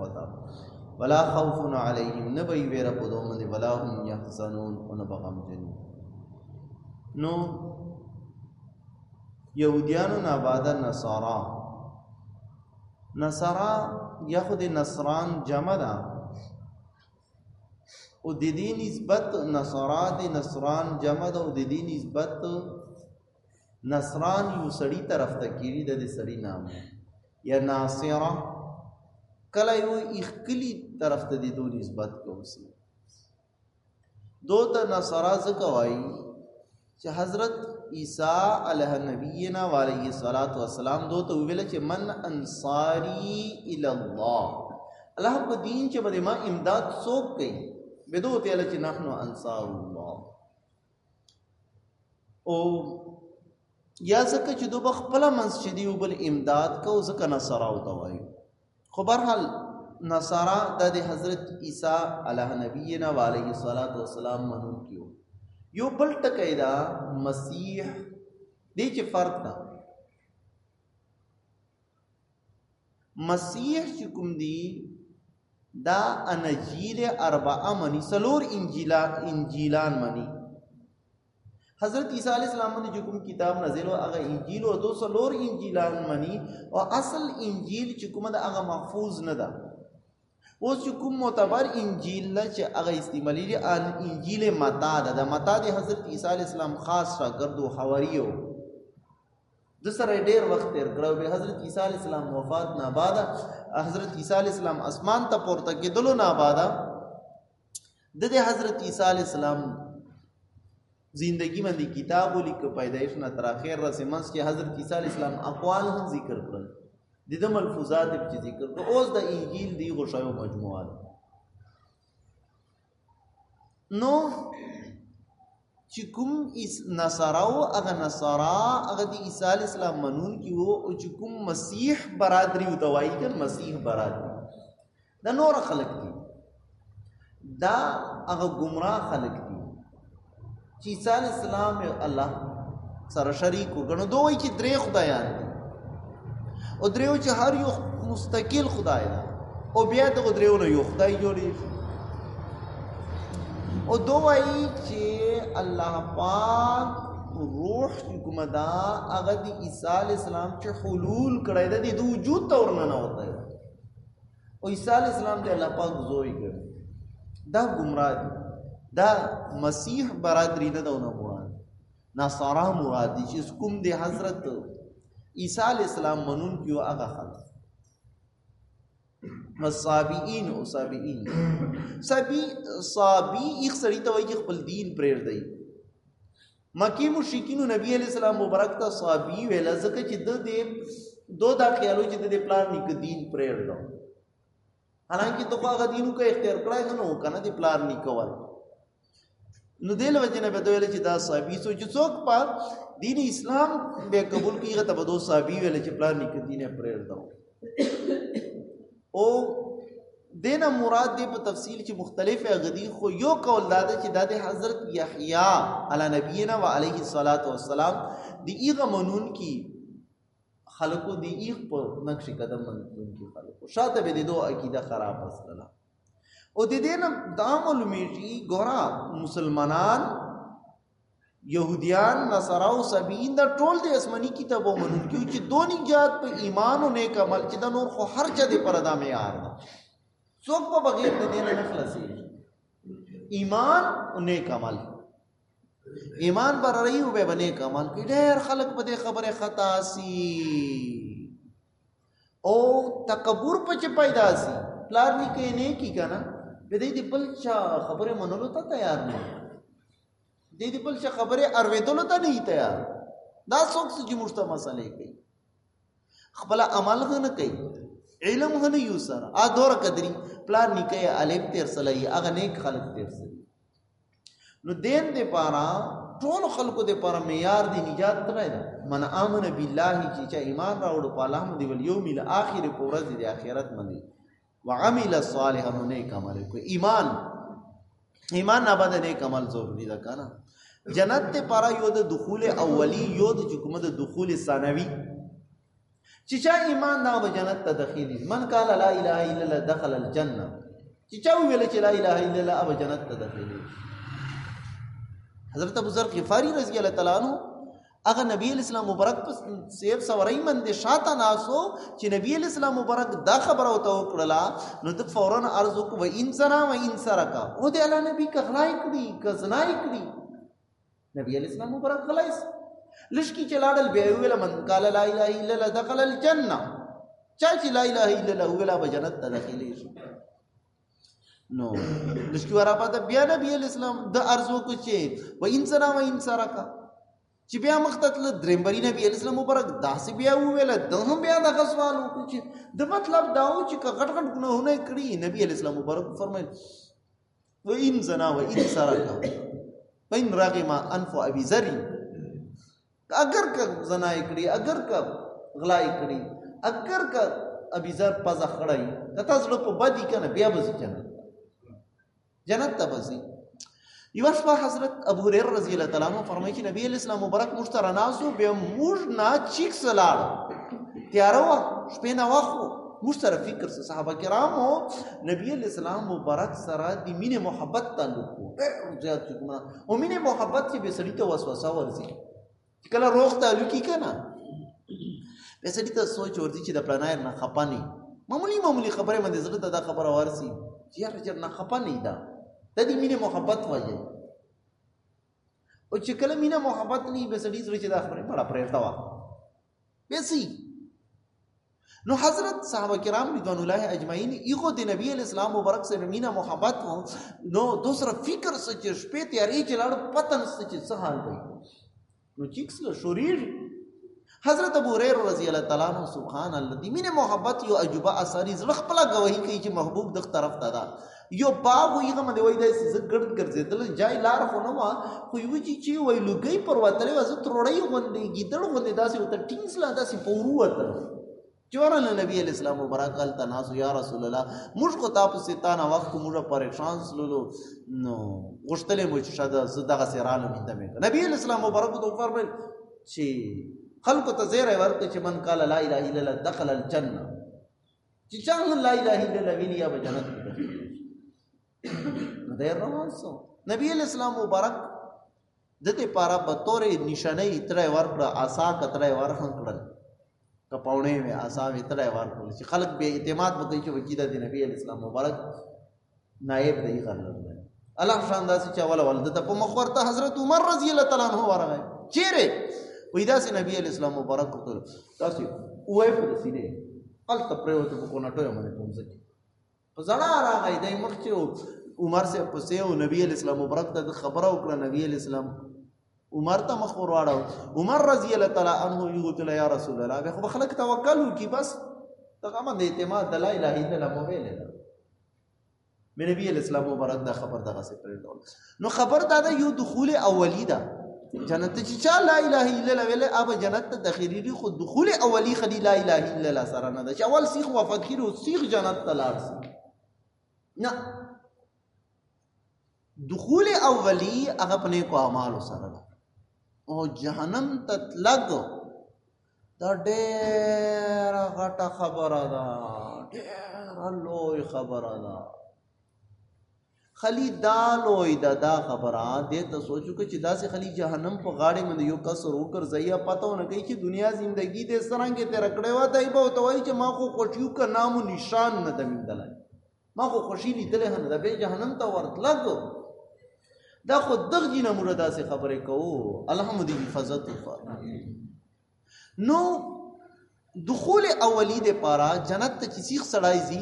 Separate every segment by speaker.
Speaker 1: وتا ولا خوف علیهم نبی ویر په دوه باندې ولا هم يحزنون او نه بغم جن نو يهوديانو نه بعد نصارا نصارا يهودي نصران جمع ده او د دې نسبت نصارا د نصران جمع ده او د دې نسبت نصران یو سړی طرف ته کیری د دې سړی نام یا ناصره کله یو اخکلی طرف ته دې دو نسبت کوسی دو ته نصرا زکه وایي چې حضرت عیسی علیه نبینا علیه الصلاۃ والسلام دو ته ویل چې من انصاری الی الله الله په دین چې بده ما امداد څوک کوي بدو ته چې نحنو انصار الله او یا ځکه چې دوی خپل منځ چې دی بل امداد کو ځکه نصارا او توایو خو برحال نصارا د حضرت عیسی علیه نبینا علیه الصلاۃ والسلام منون کیو یو بل ټکی دا مسیح دی چې فرق ده مسیح چې کوم دی دا انجیل اربعه منی سلور انجیلان انجیلان منی حضرت عیسی علیہ السلام باندې کوم کتاب نازل او هغه انجیل او دو سلور انجیلان منی او اصل انجیل چې کوم دا هغه محفوظ نه ده اوس چې کوم معتبر انجیل نه چې هغه استعمالي دي ان انجیل متا ده د متا د حضرت عیسی علی السلام خاص شاګردو حواریو د سره ډیر وخت تیر کړو به حضرت عیسی علی السلام وفات نه بعد حضرت عیسی علی السلام اسمان ته پورته کېدلو نه بعد د دې حضرت عیسی علی السلام زندگی باندې کتاب ولیک پیدایش نه تر اخر رسې منځ کې حضرت عیسی علی السلام اقوال هم ذکر کړل د دې ملفوظات په ذکر او اوس د انجیل دی غوښایو مجموعه نو چې کوم نصارو هغه نصارا هغه د عیسی علی السلام منون کې وو او چې کوم مسیح برادری او دوای کې مسیح برادری د نور خلق دي دا هغه گمراه خلق دي چې عیسی علی السلام الله سره شریک وګڼو دوی چې درې خدایان دي او دریو چې هر یو مستقل خدای ده او بیا دغه دریو نه یو خدای جوړي او دوی چې الله پاک روح چې کومه ده هغه د عیسی علی السلام چې حلول کړی ده د وجود تورنه نه وته او عیسی علی السلام ته الله پاک زوی کړ دا گمراه دي دا مسیح برادری نه دونه مراد نصارا مراد دي چې کوم دی حضرت عیسی علی السلام منون کیو هغه خلک صابئین او صابئین صابی صابی یک سړی ته وایي خپل دین پرېر دی مکی مشرکینو نبی علی السلام مبارک ته صحابي ویل ځکه چې د دې دو دا خیالو چې د دې پلان نیک دین پرېړ دو حالانکه ته هغه دینو کې اختیار کړای نه نو کنه دې پلان نیک وای نو دل وجه نه بده ویل چې دا صحابي سو چې څوک په دین اسلام به قبول کیږي ته بدو صحابي ویل چې پلان نیک دین پرېړ دو او دینه مراد دی په تفصیل چې مختلف غدی خو یو قول دا دی چې د حضرت یحیی علی نبینا و علیه الصلاۃ والسلام دی ایغه منون کی خلقو دی ایغ په نقش قدم منون کی خلقو شاته به دو عقیده خراب اصله او د دینه دامل میږي ګورا مسلمانان يهوديان نصارا او سبيين دا ټول د اسماني کتابو منونکي چې دونی جات په ایمان او نیک عمل چې د نور خو هر چا د پر دا معیار ده څوک په بغیر د دین نه خلاصي ایمان او نیک عمل ایمان بر رہی او به نیک عمل کې ډېر خلک په دې خبره خطا سي او تکبر په چې پیدا سي پلار نه کې نه کی کنه به دې دې بل چا خبره منلو ته تیار نه دې دې بل چا خبره ارویدلو ته نه تیار دا څوک چې موږ ته مسلې کوي خپل عمل نه کوي علم نه یو سره ا دور قدرې پلار نه کې الف تیر سلې هغه نیک خلق تیر سلې نو دین د پاره ټول خلکو د پاره معیار دی نجات ترای دا من امن بالله چې چا ایمان راوړ په الله باندې ول یوم الاخر په ورځ د اخرت باندې وعمل صالحا نیک عمل کو ایمان ایمان نه باندې نیک عمل ضروری ده کنه جنت ته پاره یو د دخول اولی یو د حکومت د دخول ثانوی چې چا ایمان دا به جنت ته دخیلی من قال لا اله الا الله دخل الجنه چې چا ویل چې لا اله الا الله اب جنت ته دخیلی حضرت ابو ذر غفاری رضی الله تعالی عنہ هغه نبی اسلام مبارک په سیف سورای من دي شاته ناسو چې نبی اسلام مبارک دا خبره وته وکړه نو د فورن ارزو کو و انسرا و انسرا کا او د الله نبی کغلای کړي کزنای کړي نبی علیہ السلام مبارک غلای سي لشکي چې لاړل بیا ویل من قال لا اله الا الله دخل الجنه چا چې لا اله الا الله ویل به جنت ته داخلي شي نو لشکي ورا پاته بیا نبی علیہ السلام د ارزو کو چې و انسان و انسان کا چې بیا مختتل درېمبري نبی علیہ السلام مبارک داسې بیا ویل د هم بیا د غسوال کو چې د مطلب داو چې غټ غټ ګناهونه کړی نبی علیہ السلام مبارک فرمایي و این زنا و این سرقه و این رغم انف ابي ذر اگر که زنا کړی اگر که غلا کړی اگر که ابي ذر پزا خړای کته زړه په بدی کنه بیا بز کنه جنت ته بزی یو شپه حضرت ابو هريره رضی الله تعالی عنہ فرمایي چې نبی اسلام مبارک موږ ته رناسو به موږ نه چیک سلام تیارو شپې نه واخو موږ سره فکر سره صحابه کرامو نبی علیہ السلام مبارک سره د مینې محبت تعلق وو ډېر زیات کومه او مینې محبت کې به سړی ته وسوسه ورځي کله روغ تعلقي کنه به سړی ته سوچ ورځي چې د پلانای نه خپانه معمولی معمولی خبره باندې زړه ته دا خبره ورسي چې یار چې نه خپانه دا د دې مینې محبت وایي او چې کله مینه محبت نه به سړی زړه چې دا خبره بڑا پرېرتا وا بیسی نو حضرت صحابه کرام رضوان الله اجمعین ایغو د نبی اسلام مبارک سره مینا محبت وو نو دوسرا فکر سچ شپې تیارې چې لاړ پتن سچ څه حال وي نو چیکس له شوریر حضرت ابو هريره رضی الله تعالی عنہ سبحان الله دی مینه محبت یو عجوبه اثری زړه خپل گواہی کوي چې محبوب د طرف ته ده یو باغ وي هغه مې وای داسې زه ګرد ګرځېدل جای لار خو نه وه خو یو چې چې وای لوګۍ پر وتلې وه زه تروړۍ غوندې ګیدړ غوندې داسې ورته ټینګ سلا داسې په ورو وتل جوړه نه نبی علیہ السلام مبارک ال تناس یا رسول الله موږ کو تاسو ستان وخت کو موږ پریشان سلو نو غشتلې مو چې شاده صدقه سرانه مې دمه نبی علیہ السلام مبارک تو فرمایل چې خلق ته زیره ورته چې من قال لا اله الا الله دخل الجنه چې چا هم لا اله الا الله ویلی یا به جنت کې داخل نو دی روان سو نبی علیہ السلام مبارک د دې پاره په تورې نشانه اتره ورکړه آسا کتره ورخن کړل کپاونه وی آسا اتره ورکړل چې خلک به اعتماد وکړي چې وکیدا دی نبی علیہ السلام مبارک نائب دی غلط دی الله شان داسې چې اول اول د په مخ ورته حضرت عمر رضی الله تعالی عنہ ورغی چیرې وې داسې نبی علی اسلام مبارک ورته تاسو وې په سینې الته پریوته په کونه ټوې باندې پوزې په زړه راغی دای مخ چې عمر سے پسې او نبی علی اسلام مبارک ته خبره وکړه نبی علی اسلام عمر ته مخ ور واړو عمر رضی الله تعالی عنہ یو ته یا رسول الله به خو خلک توکل وکي بس دغه باندې اعتماد د لا اله الا الله مو ویل مې نبی اسلام مبارک دا خبر دغه سي پر ډول نو خبر دا ده یو دخول اولی ده جنت چې چا لا اله الا الله ویل اب جنت ته داخلي دي خو دخول اولی خدي لا اله الا الله سره نه ده چې اول سیخ وفات کړي او سیخ جنت ته لاړ نه دخول اولی هغه په نیکو اعمالو سره ده او جهنم ته تلګ دا ډېره غټه خبره ده ډېره لوی خبره ده خلی دا لوی ده دا خبره دې ته سوچو کې چې داسې خلی جهنم په غاړې باندې یو کس روکر زیا پته نه کوي چې دنیا زندگی دې سرنګ ته رکړې و دای په توای چې ما خو خوشیو کا نام نشان نه دمیندلای ما خو خوشی لیدل هم د به جهنم ته ورتلګ دا خو دغ جنا موږ داسې خبرې کوو الحمدی حفاظت وکړه نو دخول اولی د پاره جنت ته چې سیخ سړای زی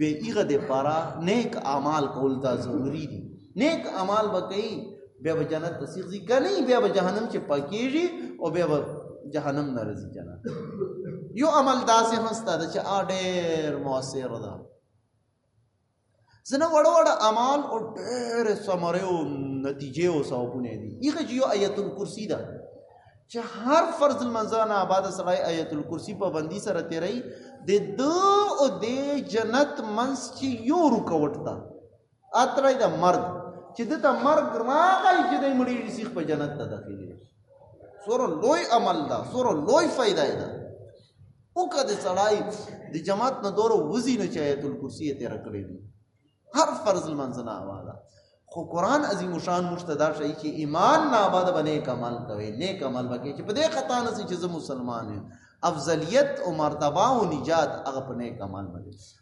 Speaker 1: به ایغه د پاره نیک اعمال کول دا ضروری دي نیک اعمال به کوي بیا به جنت ته سیخځي که نه بیا به جهنم چې پاکېږي او بیا به جهنم نه راځي جنت یو عمل داسې هم سته ده چې آ ډېر مؤثر ده ځنه وړه وړه اعمال او ډېرې ثمرې او نتیجې او ثوابونه دي هغه چې یو آیت الکرسي ده چې هر فرض المنزه نه آباد سړی آیت الکرسي په بندي سره تیری د دو او د جنت منس چې یو رکوټ ده اترای د مرګ چې د ته مرګ راغی چې د مړي سیخ په جنت ته داخلي سور لوی عمل دا سور لوی فائدہ ده او کده سړای د جماعت نه دور وزي نه چایت الکرسی ته رکړې دي هر فرض منځنه اواله خو قران عظیم شان مشتدا شي چې ایمان نه آباد بنه کمال کوي نیک عمل وکړي چې په دې خطا نه چې مسلمان افضلیت او مرتبه او نجات هغه په نیک عمل باندې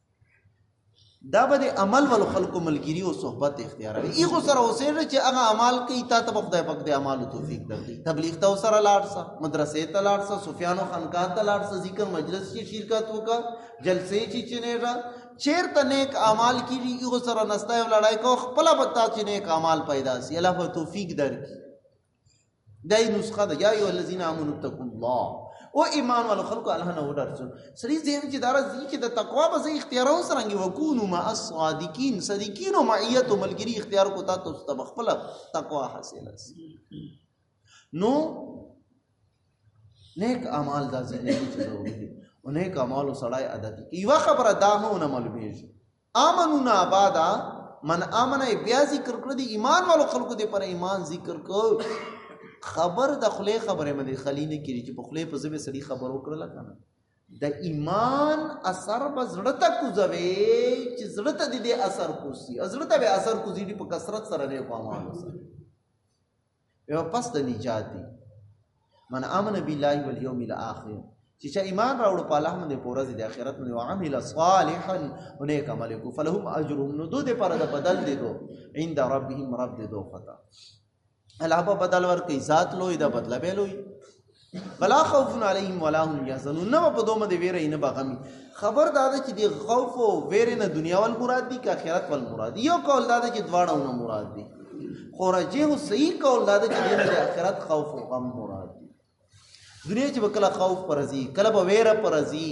Speaker 1: دا به د عمل ول خلکو ملګری او صحبت اختیاروي ای خو سره اوسېږي چې هغه عمل کوي تا ته به خدای پاک د اعمالو توفیق درکړي تبلیغ ته سره لاړ سه مدرسې ته لاړ سه سفیان او خانقاه ته لاړ سه ذکر مجلس کې شرکت وکړه جلسې چې چنېږه چیرته نیک اعمال کیږي ای خو سره نستا یو لړای کو خپل به تا چې نیک اعمال پیدا سي الله به توفیق درکړي دای نسخه ده یا ایو الذین آمنوا اتقوا الله او ایمان ول خلق الله نه ودرځو سری زین چې دار زی چې د تقوا به اختیارو سرنګي وکونو ما الصادقین صدیقین او معیت او ملګری اختیار کو تا ته تب خپل تقوا حاصل نو نیک اعمال دا زین چې ضروري دي او نیک اعمال سړی عادت کی یو خبره دا نه معلومیږي آمنون آبادا من آمن بیا ذکر کړ دی ایمان والو خلکو دی پر ایمان ذکر کو خبر د خلی خبره مې خلی نه کړي چې په خلی په ځبه سړي خبر وکړل کنه د ایمان اثر به زړه ته کوزوي چې زړه ته دې اثر کوسي زړه ته به اثر کوزي په کثرت سره نه کومه یو پس د نجات دی من امن بالله والیوم الاخر چې چې ایمان راوړ په الله باندې پورز د آخرت باندې او عمل صالحا هنیک عمل کو فلهم اجرهم نو دوی لپاره د بدل دی دو عند ربهم رب دې دوه فتا الله په بدل ورکې ذات لوی دا بدل به لوی ولا خوف علیهم ولا هم یحزنون نو په دومره دی ویره نه بغمی خبر دا ده چې دی خوف او ویره نه دنیا ول مراد دي که آخرت ول مراد یو قول دا ده چې دواړه نه مراد دي خو راجه او صحیح قول دا ده چې دی نه آخرت خوف او غم مراد دي دنیا چې وکړه خوف پرځي کله به ویره پرځي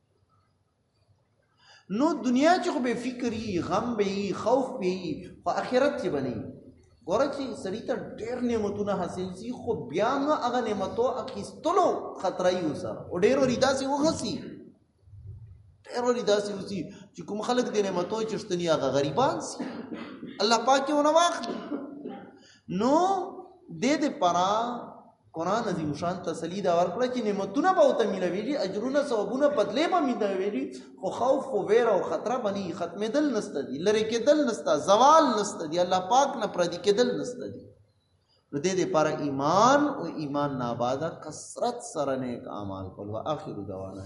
Speaker 1: نو دنیا چې خو به فکري غم به وي خوف به وي خو آخرت کې به نه وي ګوره چې سړي ته ډېر نعمتونه حاصل شي خو بیا هم هغه نعمتو اخیستلو خطره یې وسره او ډېر وري داسې وغسي ډېر وري داسې وسي چې کوم خلک د نعمتو چې شتني هغه غریبان سي الله پاک یې ونه واخلي نو د دې پرا قران عظیم شان تسلی دا ورکړه چې نعمتونه به وته ملويږي اجرونه ثوابونه بدلې به ملويږي خو خوف خو ویر او خطر بني ختمې دل نسته دي لری کې دل نسته زوال نسته دي الله پاک نه پر دې کې دل نسته دي نو دې دې پر ایمان او ایمان نه آباد کثرت سره نیک اعمال کول واخر دعوانا